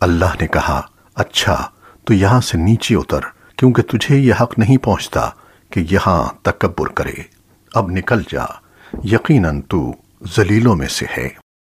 اللہ نے کہا اچھا تو یہاں سے نیچے اتر، کیونکہ تجھے یہ حق نہیں پہنچتا کہ یہاں تکبر کرے۔ اب نکل جا، یقیناً تو ذلیلوں میں سے ہے۔